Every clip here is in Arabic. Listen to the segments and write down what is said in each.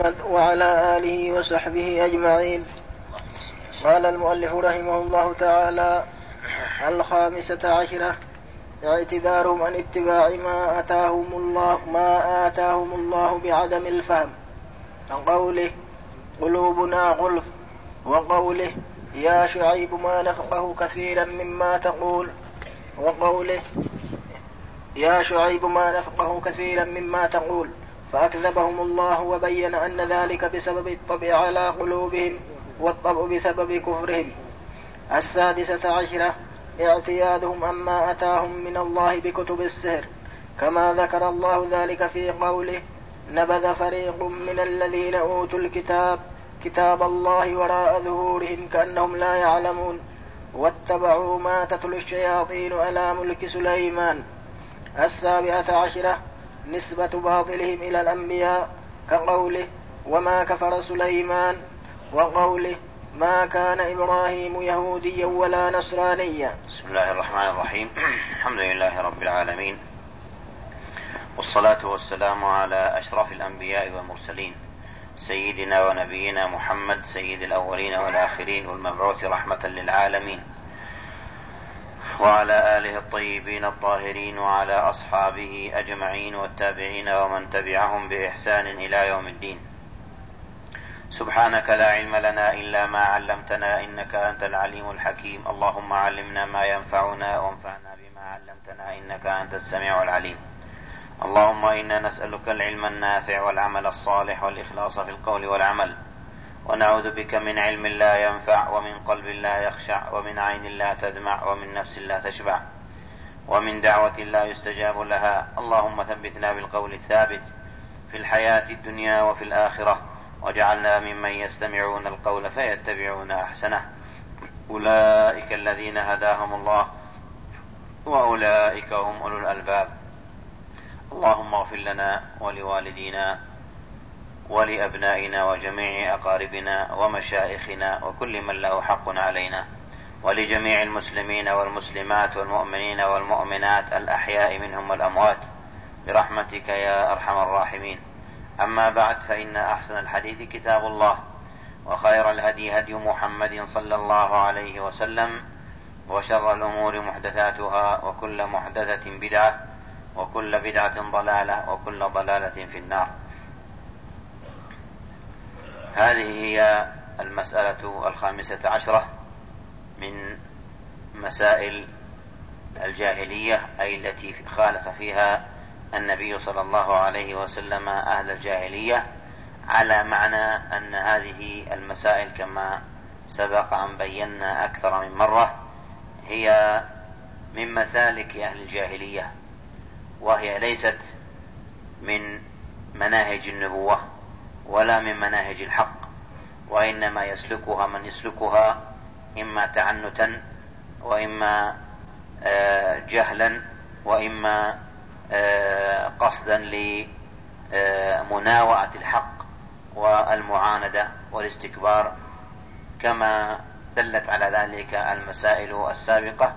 محمد وعلى آله وصحبه أجمعين. قال المؤلف رحمه الله تعالى الخامسة عشرة اعتذارهم عن اتباع ما آتاهم الله ما آتاهم الله بعدم الفهم. عن قوله قلوبنا غلف. وقوله يا شعيب ما نفقه كثيرا مما تقول. وقوله يا شعيب ما نفقه كثيرا مما تقول. فأكذبهم الله وبين أن ذلك بسبب الطبع على قلوبهم والطبع بسبب كفرهم. السادسة عشرة اعتيادهم عما أتاهم من الله بكتب السحر. كما ذكر الله ذلك في قوله نبذ فريق من الذين أوتوا الكتاب كتاب الله وراء ظهورهم كأنهم لا يعلمون واتبعوا ما تتلو الشياطين على ملك سليمان. السابعة عشرة نسبة باطلهم إلى الأنبياء كقوله وما كفر سليمان وقوله ما كان إبراهيم يهوديا ولا نصرانيا. بسم الله الرحمن الرحيم. الحمد لله رب العالمين. والصلاة والسلام على أشرف الأنبياء والمرسلين. سيدنا ونبينا محمد سيد الأولين والآخرين والمبعوث رحمة للعالمين. وعلى آله الطيبين الطاهرين وعلى أصحابه أجمعين والتابعين ومن تبعهم بإحسان إلى يوم الدين. سبحانك لا علم لنا إلا ما علمتنا إنك أنت العليم الحكيم. اللهم علمنا ما ينفعنا وانفعنا بما علمتنا إنك أنت السميع العليم. اللهم إنا نسألك العلم النافع والعمل الصالح والإخلاص في القول والعمل. ونعوذ بك من علم لا ينفع ومن قلب لا يخشع ومن عين لا تدمع ومن نفس لا تشبع ومن دعوة لا يستجاب لها. اللهم ثبتنا بالقول الثابت في الحياة الدنيا وفي الآخرة وجعلنا ممن يستمعون القول فيتبعون أحسنه. أولئك الذين هداهم الله وأولئك هم أولو الألباب. اللهم اغفر لنا ولوالدينا ولأبنائنا وجميع أقاربنا ومشائخنا وكل من له حق علينا ولجميع المسلمين والمسلمات والمؤمنين والمؤمنات الأحياء منهم والأموات برحمتك يا أرحم الراحمين. أما بعد فإن أحسن الحديث كتاب الله وخير الهدي هدي محمد صلى الله عليه وسلم وشر الأمور محدثاتها وكل محدثة بدعة وكل بدعة ضلالة وكل ضلالة في النار. هذه هي المسألة الخامسة عشرة من مسائل الجاهلية أي التي خالف فيها النبي صلى الله عليه وسلم أهل الجاهلية على معنى أن هذه المسائل كما سبق أن بينا أكثر من مرة هي من مسالك أهل الجاهلية وهي ليست من مناهج النبوة. ولا من مناهج الحق وإنما يسلكها من يسلكها إما تعنتا وإما آه، جهلا وإما آه، قصدا لمناوعة الحق والمعاندة والاستكبار. كما دلت على ذلك المسائل السابقة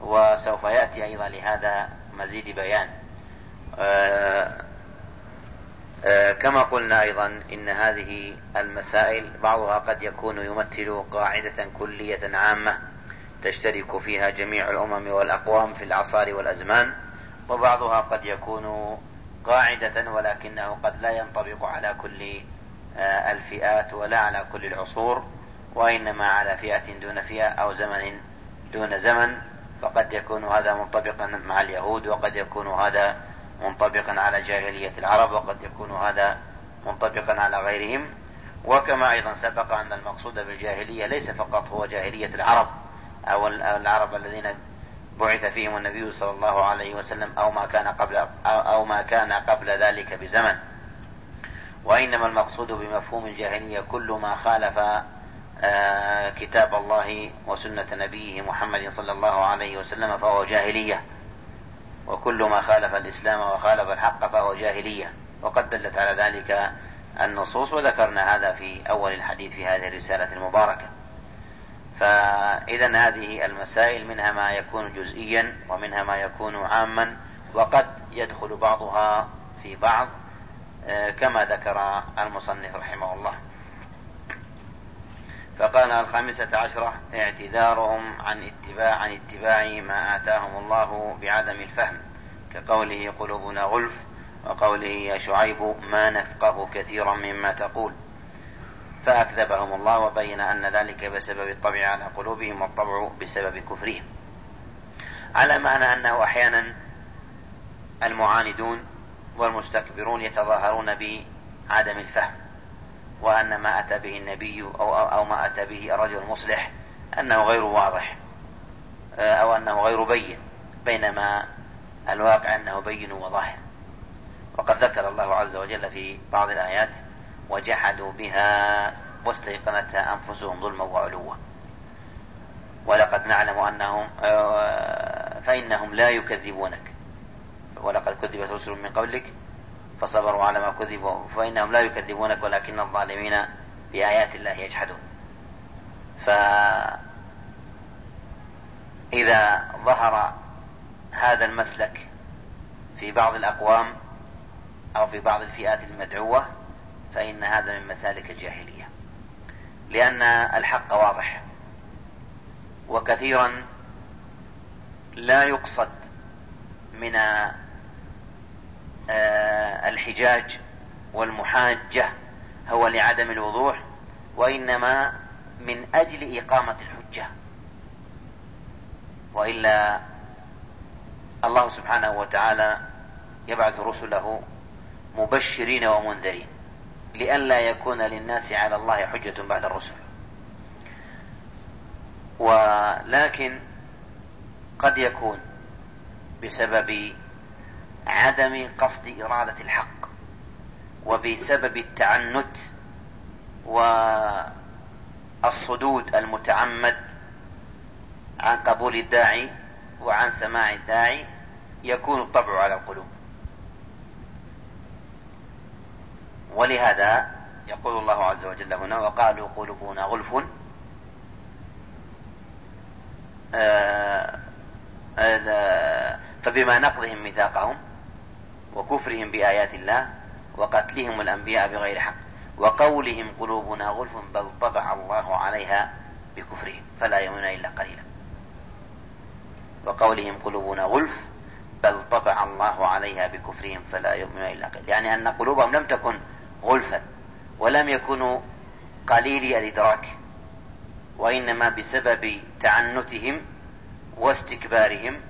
وسوف يأتي أيضا لهذا مزيد بيان. آه، كما قلنا أيضا إن هذه المسائل بعضها قد يكون يمثل قاعدة كلية عامة تشترك فيها جميع الأمم والأقوام في الأعصار والأزمان وبعضها قد يكون قاعدة ولكنه قد لا ينطبق على كل آه، الفئات ولا على كل العصور وإنما على فئة دون فئة أو زمن دون زمن فقد يكون هذا منطبقا مع اليهود وقد يكون هذا منطبقا على جاهلية العرب وقد يكون هذا منطبقا على غيرهم. وكما أيضا سبق أن المقصود بالجاهلية ليس فقط هو جاهلية العرب أو العرب الذين بعث فيهم النبي صلى الله عليه وسلم أو ما كان قبل أو ما كان قبل ذلك بزمن. وإنما المقصود بمفهوم الجاهلية كل ما خالف آه، كتاب الله وسنة نبيه محمد صلى الله عليه وسلم فهو جاهلية. وكل ما خالف الإسلام وخالف الحق فهو جاهلية. وقد دلت على ذلك النصوص وذكرنا هذا في أول الحديث في هذه الرسالة المباركة. فإذا هذه المسائل منها ما يكون جزئيا ومنها ما يكون عاما وقد يدخل بعضها في بعض كما ذكر المصنف رحمه الله. فقال الخامسة عشرة اعتذارهم عن اتباع عن اتباع ما آتاهم الله بعدم الفهم كقوله قلوبنا غلف وقوله يا شعيب ما نفقه كثيرا مما تقول. فأكذبهم الله وبين أن ذلك بسبب الطبع على قلوبهم والطبع بسبب كفرهم. على معنى أنه أحيانا المعاندون والمستكبرون يتظاهرون بعدم الفهم. وأن ما أتى به النبي أو, أو ما أتى به الرجل المصلح أنه غير واضح أو أنه غير بين بينما الواقع أنه بين وظاهر. وقد ذكر الله عز وجل في بعض الآيات وجحدوا بها واستيقنتها أنفسهم ظلما وعلوا. ولقد نعلم أنهم فإنهم لا يكذبونك. ولقد كذبت رسل من قبلك فصبروا على ما كذبوا فإنهم لا يكذبونك ولكن الظالمين بآيات الله يجحدون. فإذا ظهر هذا المسلك في بعض الأقوام أو في بعض الفئات المدعوة فإن هذا من مسالك الجاهلية. لأن الحق واضح. وكثيرا لا يقصد من الحجاج والمحاجة هو لعدم الوضوح وإنما من أجل إقامة الحجة. وإلا الله سبحانه وتعالى يبعث رسله مبشرين ومنذرين لئلا يكون للناس على الله حجة بعد الرسل. ولكن قد يكون بسبب عدم قصد إرادة الحق وبسبب التعنت والصدود المتعمد عن قبول الداعي وعن سماع الداعي يكون الطبع على القلوب. ولهذا يقول الله عز وجل هنا وقالوا قلوبنا غلف آه، آه، فبما نقضهم ميثاقهم وكفرهم بآيات الله وقتلهم الأنبياء بغير حق وقولهم قلوبنا غلف بل طبع الله عليها بكفرهم فلا يؤمنون إلا قليلا. وقولهم قلوبنا غلف بل طبع الله عليها بكفرهم فلا يؤمنون إلا قليلا. يعني أن قلوبهم لم تكن غلفا ولم يكونوا قليلي الإدراك وإنما بسبب تعنتهم واستكبارهم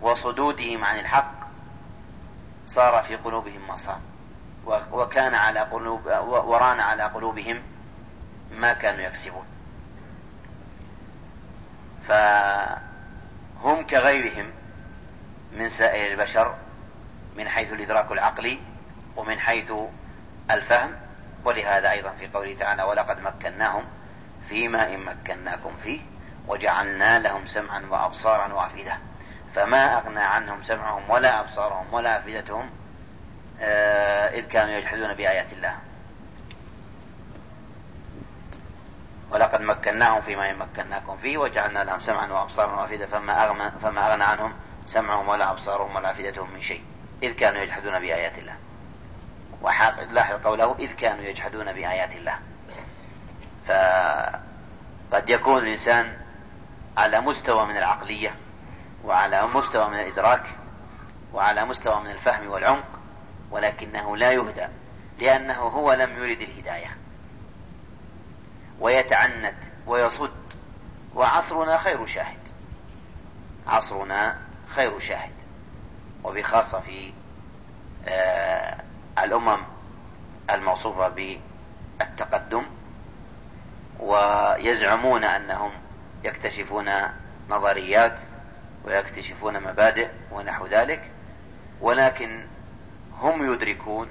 وصدودهم عن الحق صار في قلوبهم ما صار. وكان على قلوب وران على قلوبهم ما كانوا يكسبون. فهم كغيرهم من سائر البشر من حيث الإدراك العقلي ومن حيث الفهم. ولهذا أيضا في قوله تعالى ولقد مكناهم فيما إن مكناكم فيه وجعلنا لهم سمعا وأبصارا وأفئدة. فما أغنى عنهم سمعهم ولا أبصارهم ولا أفئدتهم آه، إذ كانوا يجحدون بآيات الله. ولقد مكناهم فيما مكناكم فيه وجعلنا لهم سمعا وأبصارا وأفئدة فما أغنى, فما أغنى عنهم سمعهم ولا أبصارهم ولا أفئدتهم من شيء إذ كانوا يجحدون بآيات الله. لاحظ قوله إذ كانوا يجحدون بآيات الله. فقد يكون الإنسان على مستوى من العقلية وعلى مستوى من الإدراك وعلى مستوى من الفهم والعمق ولكنه لا يهدى لأنه هو لم يرد الهداية. ويتعنت ويصد وعصرنا خير شاهد. عصرنا خير شاهد. وبخاصة في آه الأمم الموصوفة بالتقدم ويزعمون أنهم يكتشفون نظريات ويكتشفون مبادئ ونحو ذلك ولكن هم يدركون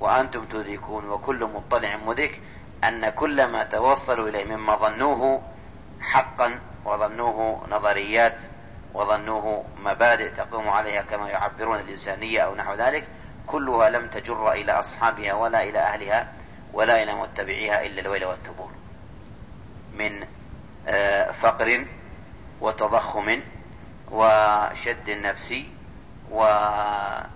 وأنتم تدركون وكل مطلع مدرك أن كل ما توصلوا إليه مما ظنوه حقا وظنوه نظريات وظنوه مبادئ تقوم عليها كما يعبرون الإنسانية أو نحو ذلك كلها لم تجر إلى أصحابها ولا إلى أهلها ولا إلى متبعيها إلا الويل والثبور من آه، فقر وتضخم وشد نفسي وعلى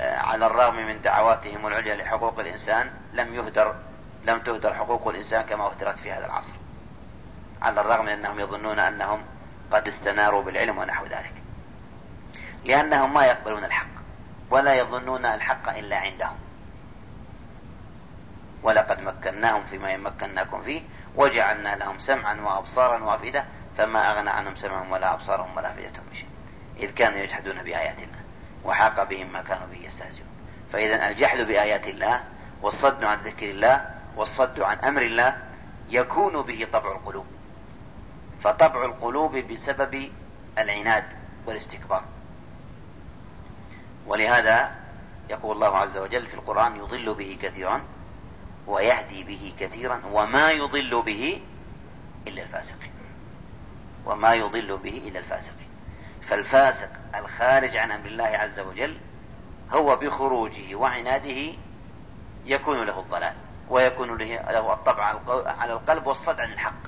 على الرغم من دعواتهم العليا لحقوق الإنسان لم يهدر لم تهدر حقوق الإنسان كما أهدرت في هذا العصر. على الرغم من أنهم يظنون أنهم قد استناروا بالعلم ونحو ذلك. لأنهم ما يقبلون الحق ولا يظنون الحق إلا عندهم. ولقد مكناهم فيما يمكناكم فيه وجعلنا لهم سمعا وأبصارا وأفئدة. فما أغنى عنهم سمعهم ولا أبصارهم ولا أفئدتهم بشيء. إذ كانوا يجحدون بآيات الله وحاق بهم ما كانوا به يستهزئون. فإذا الجحد بآيات الله والصد عن ذكر الله والصد عن أمر الله يكون به طبع القلوب. فطبع القلوب بسبب العناد والاستكبار. ولهذا يقول الله عز وجل في القرآن يضل به كثيرا ويهدي به كثيرا وما يضل به إلا الفاسقين. وما يضل به إلا الفاسقين. فالفاسق الخارج عن أمر الله عز وجل هو بخروجه وعناده يكون له الضلال ويكون له الطبع على القلب والصد عن الحق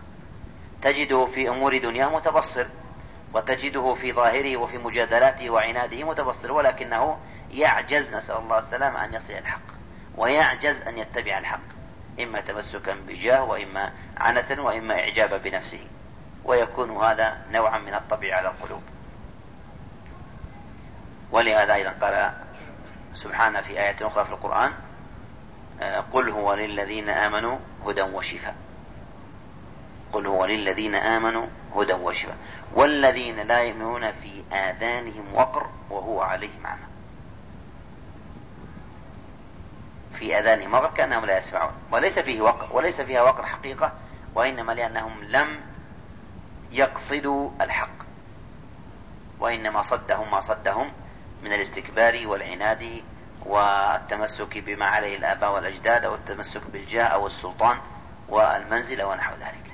تجده في أمور دنياه متبصر وتجده في ظاهره وفي مجادلاته وعناده متبصر ولكنه يعجز نسأل الله السلامة أن يصل الحق ويعجز أن يتبع الحق إما تمسكا بجاه وإما عنة وإما إعجابا بنفسه. ويكون هذا نوعا من الطبع على القلوب. ولهذا أيضا قال سبحانه في آية أخرى في القرآن آه، قل هو للذين آمنوا هدى وشفاء. قل هو للذين آمنوا هدى وشفاء. والذين لا يؤمنون في آذانهم وقر وهو عليهم عمى. في آذانهم وقر كأنهم لا يسمعون وليس فيه وقر وليس فيها وقر حقيقة وإنما لأنهم لم يقصدوا الحق. وإنما صدهم ما صدهم من الاستكبار والعناد والتمسك بما عليه الآباء والأجداد أو التمسك بالجاه أو السلطان والمنزلة ونحو ذلك.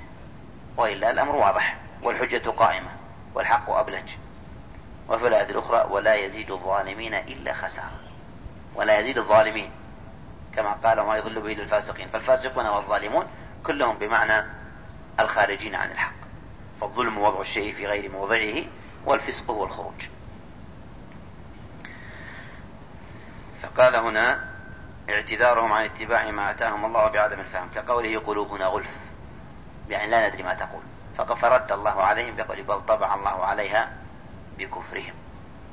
وإلا الأمر واضح والحجة قائمة والحق أبلج. وفي الآية الأخرى ولا يزيد الظالمين إلا خسارة. ولا يزيد الظالمين كما قال وما يضل به للفاسقين فالفاسقون والظالمون كلهم بمعنى الخارجين عن الحق. فالظلم وضع الشيء في غير موضعه والفسق هو الخروج فقال هنا اعتذارهم عن اتباع ما آتاهم الله بعدم الفهم كقوله قلوبنا غلف يعني لا ندري ما تقول. فرد الله عليهم بقول بل طبع الله عليها بكفرهم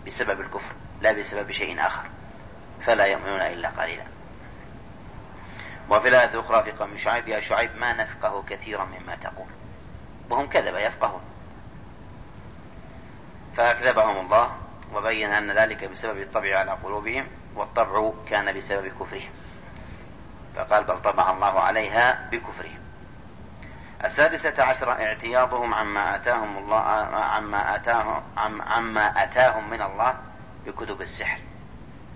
بسبب الكفر لا بسبب شيء آخر فلا يؤمنون إلا قليلا. وفي الآية الأخرى في قوم شعيب يا شعيب ما نفقه كثيرا مما تقول. وهم كذب يفقهون. فأكذبهم الله وبين أن ذلك بسبب الطبع على قلوبهم والطبع كان بسبب كفرهم. فقال بل طبع الله عليها بكفرهم. السادسة عشرة اعتياضهم عما آتاهم الله عما آتاهم عما آتاهم من الله بكتب السحر.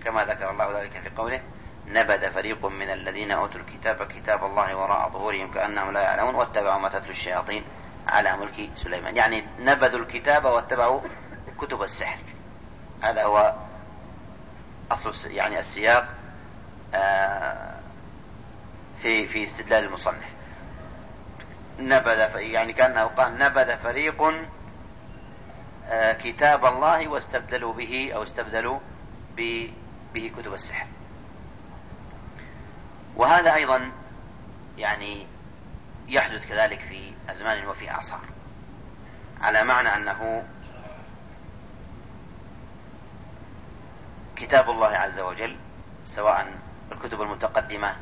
كما ذكر الله ذلك في قوله نبذ فريق من الذين أوتوا الكتاب كتاب الله وراء ظهورهم كأنهم لا يعلمون واتبعوا ما تتلو الشياطين على ملك سليمان. يعني نبذوا الكتاب واتبعوا كتب السحر. هذا هو أصل يعني السياق آه، في في استدلال المصنف. نبذ يعني كأنه قال نبذ فريق آه، كتاب الله واستبدلوا به أو استبدلوا به كتب السحر. وهذا أيضا يعني يحدث كذلك في أزمان وفي أعصار على معنى أنه كتاب الله عز وجل سواء الكتب المتقدمة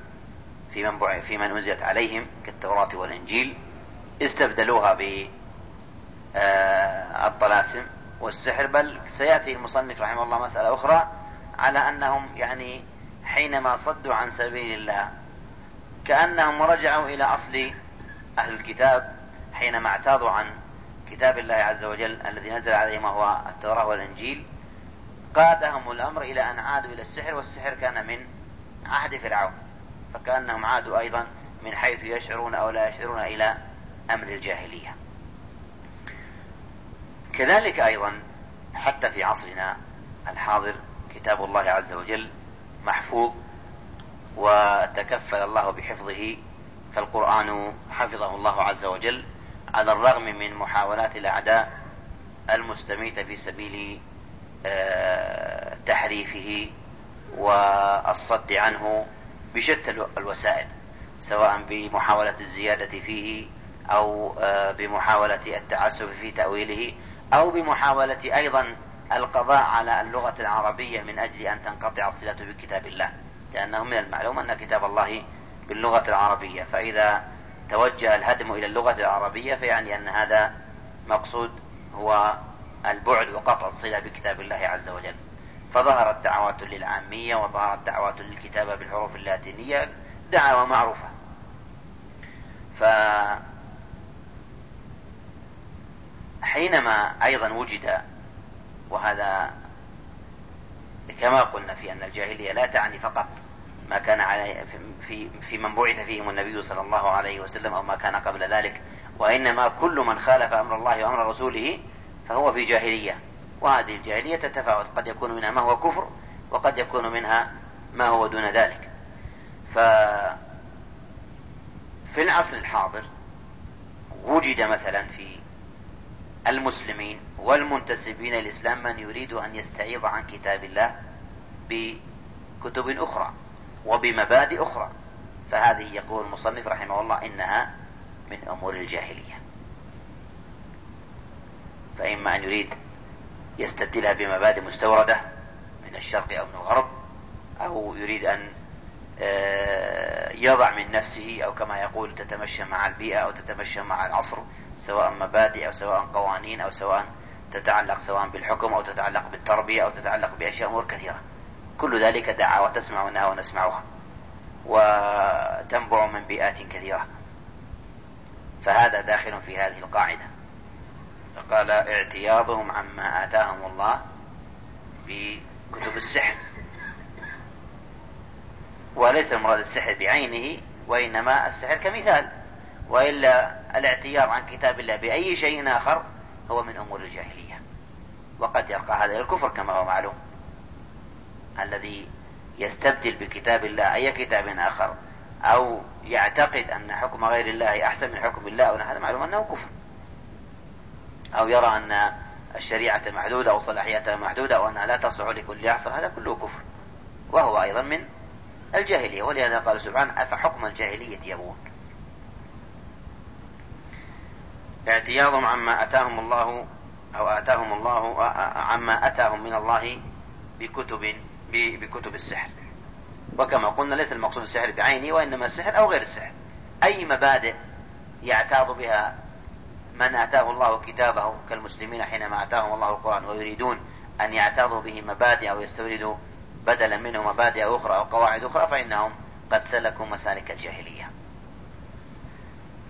في من في من أنزلت عليهم كالتوراة والإنجيل استبدلوها بالطلاسم آه، والسحر بل سيأتي المصنف رحمه الله مسألة أخرى على أنهم يعني حينما صدوا عن سبيل الله كأنهم رجعوا إلى أصل أهل الكتاب حينما اعتاضوا عن كتاب الله عز وجل الذي نزل عليهم وهو التوراة والإنجيل قادهم الأمر إلى أن عادوا إلى السحر والسحر كان من عهد فرعون فكأنهم عادوا أيضا من حيث يشعرون أو لا يشعرون إلى أمر الجاهلية. كذلك أيضا حتى في عصرنا الحاضر كتاب الله عز وجل محفوظ وتكفل الله بحفظه فالقرآن حفظه الله عز وجل على الرغم من محاولات الأعداء المستميتة في سبيل آه، تحريفه والصد عنه بشتى الوسائل سواء بمحاولة الزيادة فيه أو آه، بمحاولة التعسف في تأويله أو بمحاولة أيضا القضاء على اللغة العربية من أجل أن تنقطع الصلة بكتاب الله لأنه من المعلوم أن كتاب الله باللغة العربية فإذا توجه الهدم إلى اللغة العربية فيعني أن هذا مقصود هو البعد وقطع الصلة بكتاب الله عز وجل. فظهرت دعوات للعامية وظهرت دعوات للكتابة بالحروف اللاتينية دعوة معروفة. ف حينما أيضا وجد وهذا كما قلنا في أن الجاهلية لا تعني فقط ما كان علي في في من بعث فيهم النبي صلى الله عليه وسلم أو ما كان قبل ذلك. وإنما كل من خالف أمر الله وأمر رسوله فهو في جاهلية. وهذه الجاهلية تتفاوت. قد يكون منها ما هو كفر وقد يكون منها ما هو دون ذلك. ف في العصر الحاضر وجد مثلا في المسلمين والمنتسبين للإسلام من يريد أن يستعيض عن كتاب الله بكتب أخرى. وبمبادئ أخرى. فهذه يقول المصنف رحمه الله إنها من أمور الجاهلية. فإما أن يريد يستبدلها بمبادئ مستوردة من الشرق أو من الغرب أو يريد أن آه، يضع من نفسه أو كما يقول تتمشى مع البيئة أو تتمشى مع العصر سواء مبادئ أو سواء قوانين أو سواء تتعلق سواء بالحكم أو تتعلق بالتربية أو تتعلق بأشياء أمور كثيرة. كل ذلك دعاوى تسمعونها ونسمعها. وتنبع من بيئات كثيرة. فهذا داخل في هذه القاعدة. فقال اعتياضهم عما آتاهم الله بكتب السحر. وليس المراد السحر بعينه وإنما السحر كمثال. وإلا الاعتياض عن كتاب الله بأي شيء آخر هو من أمور الجاهلية. وقد يرقى هذا الكفر كما هو معلوم. الذي يستبدل بكتاب الله أي كتاب آخر أو يعتقد أن حكم غير الله أحسن من حكم الله هذا معلوم أنه كفر. أو يرى أن الشريعة محدودة أو صلاحيتها محدودة أو أنها لا تصلح لكل عصر هذا كله كفر. وهو أيضا من الجاهلية ولهذا قال سبحانه أفحكم الجاهلية يبغون؟ اعتياضهم عما أتاهم الله أو آتاهم الله عما أتاهم من الله بكتب بكتب السحر. وكما قلنا ليس المقصود السحر بعينه وإنما السحر أو غير السحر. أي مبادئ يعتاض بها من آتاه الله كتابه كالمسلمين حينما آتاهم الله القرآن ويريدون أن يعتاضوا به مبادئ أو يستوردوا بدلا منه مبادئ أخرى أو قواعد أخرى فإنهم قد سلكوا مسالك الجاهلية.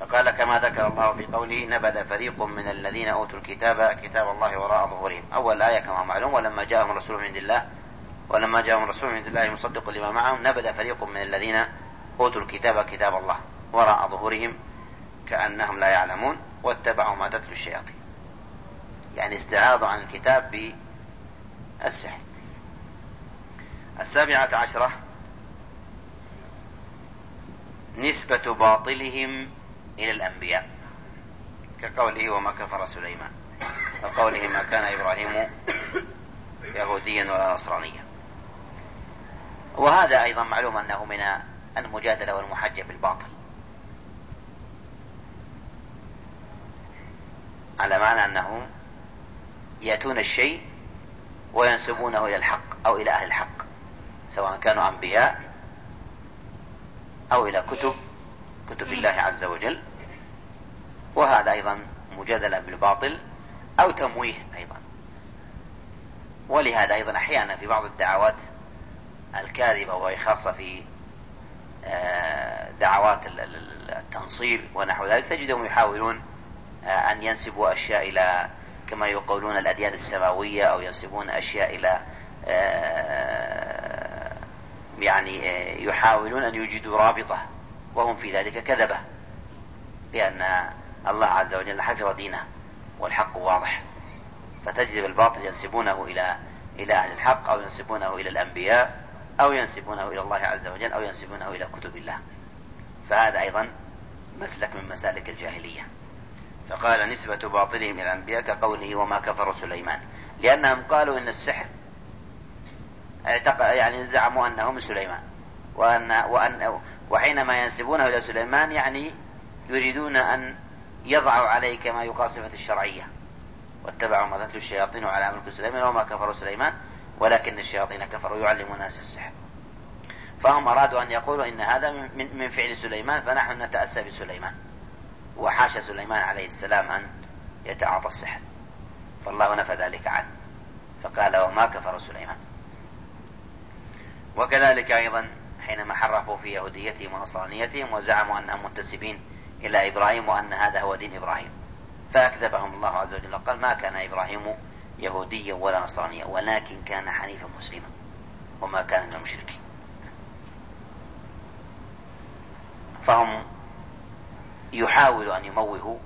فقال كما ذكر الله في قوله نبذ فريق من الذين أوتوا الكتاب كتاب الله وراء ظهورهم أول آية كما معلوم ولما جاءهم رسول من عند الله ولما جاءهم رسول من الله مصدق لما معهم نبذ فريق من الذين أوتوا الكتاب كتاب الله وراء ظهورهم كأنهم لا يعلمون واتبعوا ما تتلو الشياطين. يعني استعاضوا عن الكتاب بالسحر. السابعة عشرة. نسبة باطلهم إلى الأنبياء. كقوله وما كفر سليمان. وقوله ما كان إبراهيم يهوديا ولا نصرانيا. وهذا أيضا معلوم أنه من المجادلة والمحجة بالباطل. على معنى أنهم يأتون الشيء وينسبونه إلى الحق أو إلى أهل الحق سواء كانوا أنبياء أو إلى كتب كتب الله عز وجل. وهذا أيضا مجادلة بالباطل أو تمويه أيضا. ولهذا أيضا أحيانا في بعض الدعوات الكاذبة وهي خاصة في آه، دعوات التنصير ونحو ذلك تجدهم يحاولون آه، أن ينسبوا أشياء إلى كما يقولون الأديان السماوية أو ينسبون أشياء إلى آه، يعني يحاولون أن يوجدوا رابطة وهم في ذلك كذبة لأن الله عز وجل حفظ دينه والحق واضح. فتجد الباطل ينسبونه إلى إلى أهل الحق أو ينسبونه إلى الأنبياء. أو ينسبونه إلى الله عز وجل أو ينسبونه إلى كتب الله. فهذا أيضا مسلك من مسالك الجاهلية. فقال نسبة باطلهم إلى الأنبياء كقوله وما كفر سليمان. لأنهم قالوا إن السحر يعني زعموا أنه من سليمان. وأن, وأن وحينما ينسبونه إلى سليمان يعني يريدون أن يضعوا عليه كما يقال صفة الشرعية. واتبعوا ما تتلو الشياطين على ملك سليمان وما كفروا سليمان. ولكن الشياطين كفروا يعلمون الناس السحر. فهم أرادوا أن يقولوا إن هذا من, من فعل سليمان فنحن نتأسى بسليمان. وحاشا سليمان عليه السلام أن يتعاطى السحر. فالله نفى ذلك عنه. فقال وما كفر سليمان. وكذلك أيضا حينما حرفوا في يهوديتهم ونصرانيتهم وزعموا أنهم منتسبين إلى إبراهيم وأن هذا هو دين إبراهيم. فأكذبهم الله عز وجل قال ما كان إبراهيم يهوديا ولا نصرانيا ولكن كان حنيفا مسلما وما كان من المشركين. فهم يحاول أن يموهوا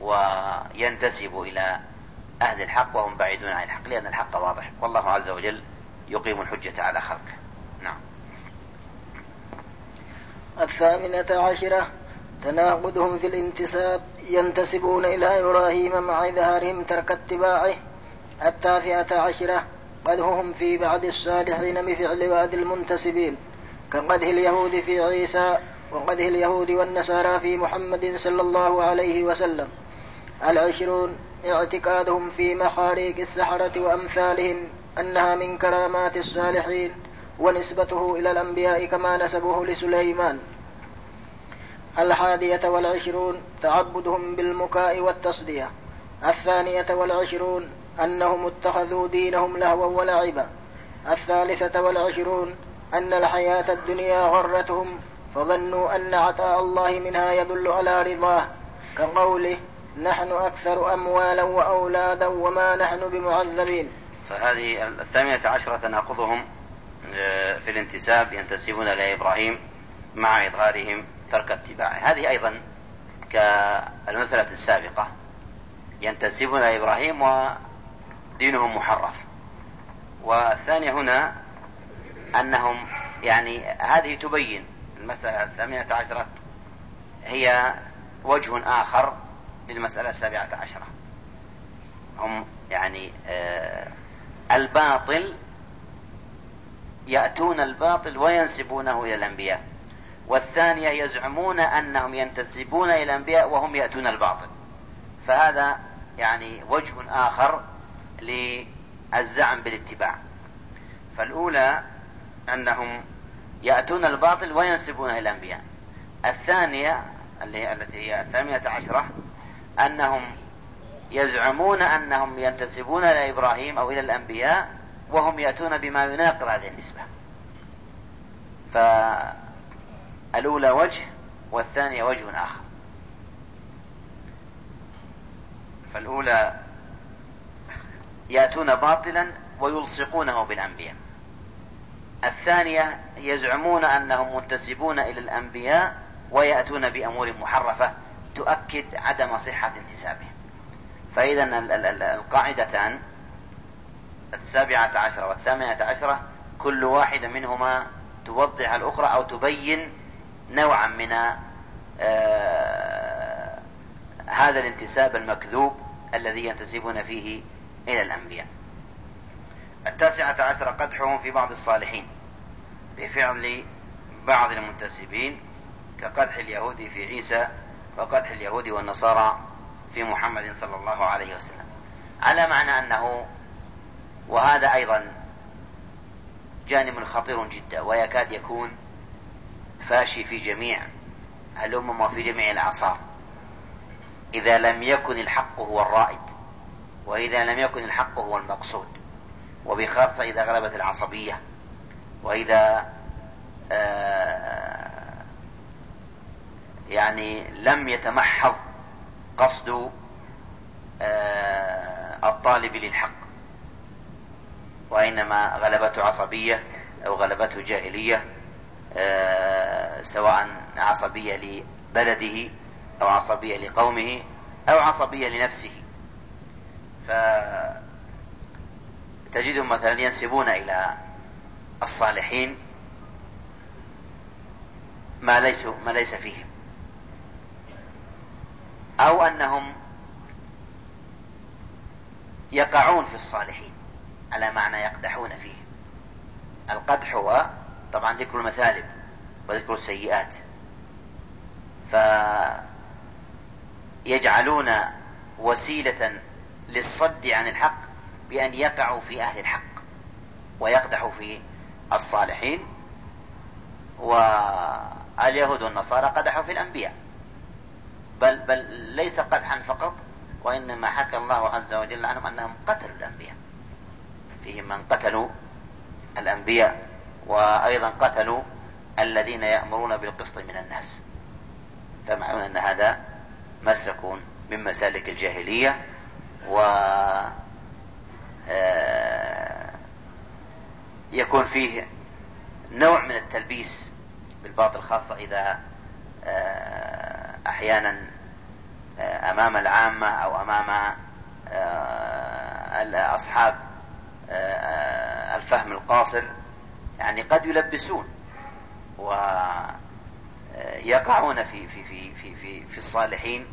وينتسبوا إلى أهل الحق وهم بعيدون عن الحق لأن الحق واضح. والله عز وجل يقيم الحجة على خلقه. نعم. الثامنة عشرة. تناقضهم في الانتساب ينتسبون إلى إبراهيم مع إظهارهم ترك اتباعه التاسعة عشرة قدهم في بعض الصالحين بفعل بعض المنتسبين كقده اليهود في عيسى وقده اليهود والنصارى في محمد صلى الله عليه وسلم. العشرون اعتقادهم في مخاريق السحرة وأمثالهم أنها من كرامات الصالحين ونسبته إلى الأنبياء كما نسبه لسليمان. الحادية والعشرون تعبدهم بالمكاء والتصدية. الثانية والعشرون أنهم اتخذوا دينهم لهوا ولعبا. الثالثة والعشرون أن الحياة الدنيا غرتهم فظنوا أن عطاء الله منها يدل على رضاه. كقوله نحن أكثر أموالا وأولادا وما نحن بمعذبين. فهذه الثامنة عشرة تناقضهم آه، في الانتساب ينتسبون إلى إبراهيم مع إظهارهم ترك اتباعه. هذه أيضا كالمسألة السابقة. ينتسبون إلى إبراهيم ودينهم محرف. والثانية هنا أنهم يعني هذه تبين المسألة الثامنة عشرة. هي وجه آخر للمسألة السابعة عشرة. هم يعني آه الباطل يأتون الباطل وينسبونه إلى الأنبياء. والثانية يزعمون أنهم ينتسبون إلى الأنبياء وهم يأتون الباطل. فهذا يعني وجه آخر للزعم بالاتباع. فالأولى أنهم يأتون الباطل وينسبون إلى الأنبياء. الثانية التي هي الثامنة عشرة أنهم يزعمون أنهم ينتسبون إلى إبراهيم أو إلى الأنبياء وهم يأتون بما يناقض هذه النسبة. فالأولى وجه والثانية وجه آخر. فالأولى يأتون باطلا ويلصقونه بالأنبياء. الثانية يزعمون أنهم منتسبون إلى الأنبياء ويأتون بأمور محرفة تؤكد عدم صحة انتسابهم. فإذا القاعدتان السابعة عشرة والثامنة عشرة كل واحدة منهما توضح الأخرى أو تبين نوعا من آه هذا الانتساب المكذوب الذي ينتسبون فيه إلى الأنبياء. التاسعة عشرة قدحهم في بعض الصالحين بفعل بعض المنتسبين كقدح اليهود في عيسى وقدح اليهود والنصارى في محمد صلى الله عليه وسلم. على معنى أنه وهذا أيضا جانب خطير جدا ويكاد يكون فاشي في جميع الأمم وفي جميع الأعصار إذا لم يكن الحق هو الرائد وإذا لم يكن الحق هو المقصود وبخاصة إذا غلبت العصبية وإذا آه، يعني لم يتمحض قصد آه، الطالب للحق. وإنما غلبته عصبية أو غلبته جاهلية آه، سواء عصبية لبلده أو عصبية لقومه أو عصبية لنفسه. فتجدهم مثلا ينسبون إلى الصالحين ما ليس ما ليس فيهم. أو أنهم يقعون في الصالحين على معنى يقدحون فيه القدح هو طبعا ذكر المثالب. وذكر السيئات. فيجعلون وسيلة للصد عن الحق بأن يقعوا في أهل الحق ويقدحوا في الصالحين. واليهود والنصارى قدحوا في الأنبياء. بل بل ليس قدحا فقط وإنما حكى الله عز وجل عنهم أنهم قتلوا الأنبياء. فيهم من قتلوا الأنبياء وأيضا قتلوا الذين يأمرون بالقسط من الناس. فمعلوم أن هذا مسلك من مسالك الجاهلية و آه، يكون فيه نوع من التلبيس بالباطل خاصة إذا آه، أحيانا آه، أمام العامة أو أمام أصحاب الفهم القاصر. يعني قد يلبسون. ويقعون في في في في في, في الصالحين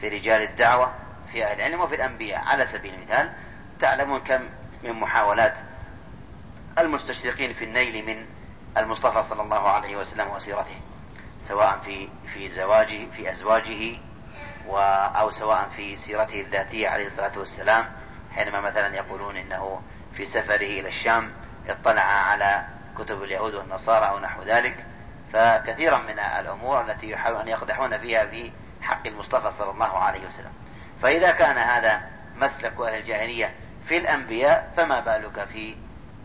في رجال الدعوة في أهل العلم وفي الأنبياء. على سبيل المثال تعلمون كم من محاولات المستشرقين في النيل من المصطفى صلى الله عليه وسلم وسيرته سواء في في زواجه في أزواجه و أو سواء في سيرته الذاتية عليه الصلاة والسلام حينما مثلا يقولون إنه في سفره إلى الشام اطلع على كتب اليهود والنصارى أو نحو ذلك. فكثيرا من الأمور التي يحاولون أن يقدحون فيها في حق المصطفى صلى الله عليه وسلم. فإذا كان هذا مسلك أهل الجاهلية في الأنبياء فما بالك في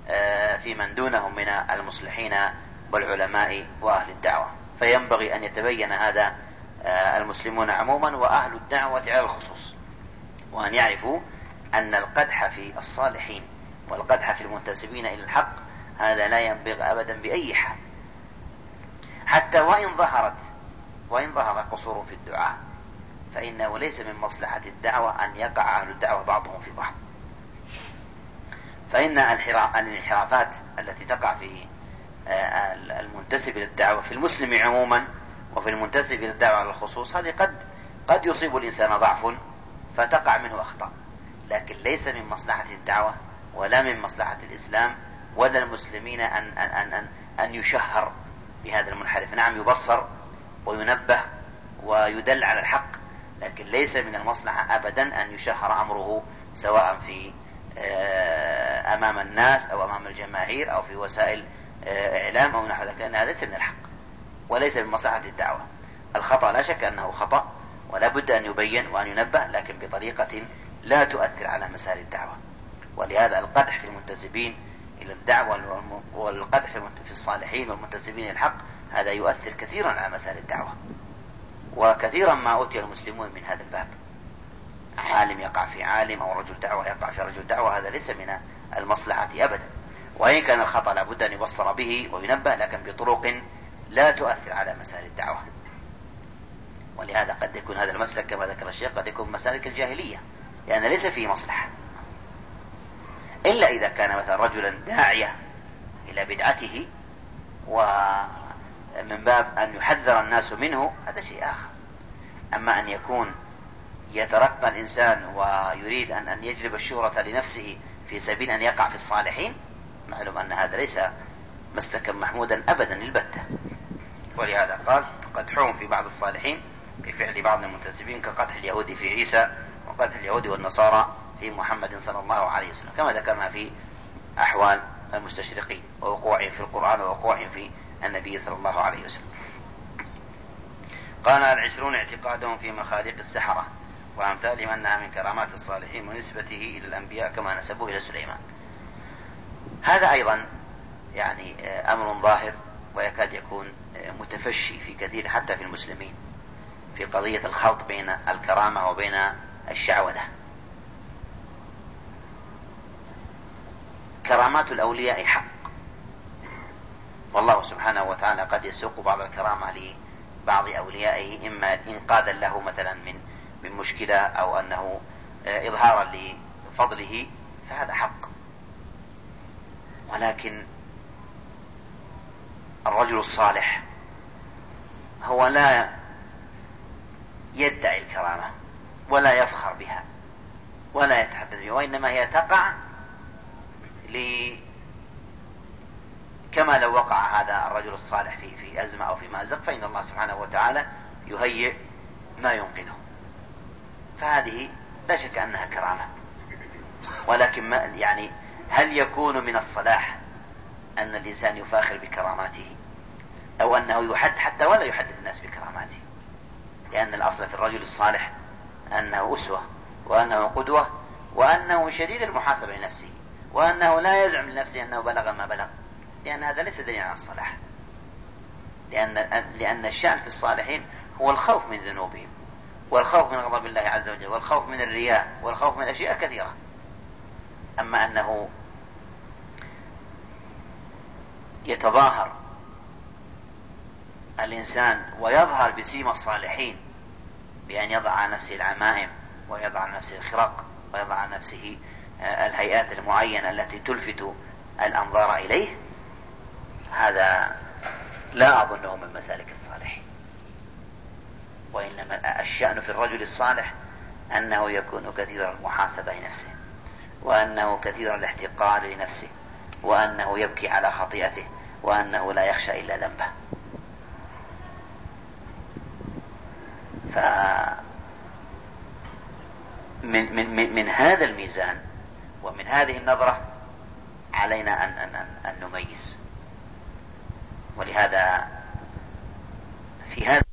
آه، في من دونهم من المصلحين والعلماء وأهل الدعوة؟ فينبغي أن يتبين هذا آه، المسلمون عموما وأهل الدعوة على الخصوص وأن يعرفوا أن القدح في الصالحين والقدح في المنتسبين إلى الحق هذا لا ينبغي أبدا بأي حال. حتى وإن ظهرت وإن ظهر قصور في الدعاء فإنه ليس من مصلحة الدعوة أن يقع أهل الدعوة بعضهم في بعض. فإن الانحرافات التي تقع في آه، المنتسب إلى الدعوة في المسلم عموما وفي المنتسب إلى الدعوة على الخصوص هذه قد قد يصيب الإنسان ضعف فتقع منه أخطاء. لكن ليس من مصلحة الدعوة ولا من مصلحة الإسلام ولا المسلمين أن أن أن أن, أن يشهر بهذا المنحرف. نعم يبصر وينبه ويدل على الحق لكن ليس من المصلحة أبدا أن يشهر أمره سواء في آه، أمام الناس أو أمام الجماهير أو في وسائل آه، إعلام أو نحو ذلك لأن هذا ليس من الحق وليس من مصلحة الدعوة. الخطأ لا شك أنه خطأ ولا بد أن يبين وأن ينبه لكن بطريقة لا تؤثر على مسار الدعوة. ولهذا القدح في المنتسبين إلى الدعوة والقدح في الصالحين والمنتسبين الحق هذا يؤثر كثيرا على مسار الدعوة وكثيرا ما أوتي المسلمون من هذا الباب. عالم يقع في عالم أو رجل دعوة يقع في رجل دعوة هذا ليس من المصلحة أبدا. وإن كان الخطأ لابد أن يبصر به وينبه لكن بطرق لا تؤثر على مسار الدعوة. ولهذا قد يكون هذا المسلك كما ذكر الشيخ قد يكون مسالك الجاهلية لأن ليس فيه مصلحة. إلا إذا كان مثلا رجلا داعية إلى بدعته ومن باب أن يحذر الناس منه هذا شيء آخر. أما أن يكون يترقى الإنسان ويريد أن أن يجلب الشهرة لنفسه في سبيل أن يقع في الصالحين معلوم أن هذا ليس مسلكا محمودا أبدا البتة ولهذا قال قدحهم في بعض الصالحين بفعل بعض المنتسبين كقدح اليهود في عيسى وقدح اليهود والنصارى في محمد صلى الله عليه وسلم كما ذكرنا في أحوال المستشرقين ووقوعهم في القرآن ووقوعهم في النبي صلى الله عليه وسلم. قال العشرون اعتقادهم في مخاليق السحرة وأمثالهم أنها من كرامات الصالحين ونسبته إلى الأنبياء كما نسبوه إلى سليمان. هذا أيضا يعني أمر ظاهر ويكاد يكون متفشي في كثير حتى في المسلمين في قضية الخلط بين الكرامة وبين الشعوذة. كرامات الأولياء حق. والله سبحانه وتعالى قد يسوق بعض الكرامة لبعض أوليائه إما إنقاذا له مثلا من من مشكلة أو أنه آه، إظهارا لفضله فهذا حق. ولكن الرجل الصالح هو لا يدعي الكرامة ولا يفخر بها ولا يتحدث بها وإنما هي تقع كما لو وقع هذا الرجل الصالح في في أزمة أو في مأزق فإن الله سبحانه وتعالى يهيئ ما ينقذه فهذه لا شك أنها كرامة. ولكن ما يعني هل يكون من الصلاح أن الإنسان يفاخر بكراماته؟ أو أنه يحد حتى ولا يحدث الناس بكراماته؟ لأن الأصل في الرجل الصالح أنه أسوة وأنه قدوة وأنه شديد المحاسبة لنفسه. وأنه لا يزعم لنفسه أنه بلغ ما بلغ. لأن هذا ليس دليلا على الصلاح. لأن لأن الشأن في الصالحين هو الخوف من ذنوبهم والخوف من غضب الله عز وجل والخوف من الرياء والخوف من أشياء كثيرة. أما أنه يتظاهر الإنسان ويظهر بسيم الصالحين بأن يضع على نفسه العمائم ويضع على نفسه الخرق ويضع على نفسه الهيئات المعينة التي تلفت الأنظار إليه هذا لا أظنه من مسالك الصالحين وإنما الشأن في الرجل الصالح أنه يكون كثير المحاسبة لنفسه وأنه كثير الاحتقار لنفسه وأنه يبكي على خطيئته وأنه لا يخشى إلا ذنبه. ف من, من, من, من هذا الميزان ومن هذه النظرة علينا أن, أن, أن, أن نميز. ولهذا في هذا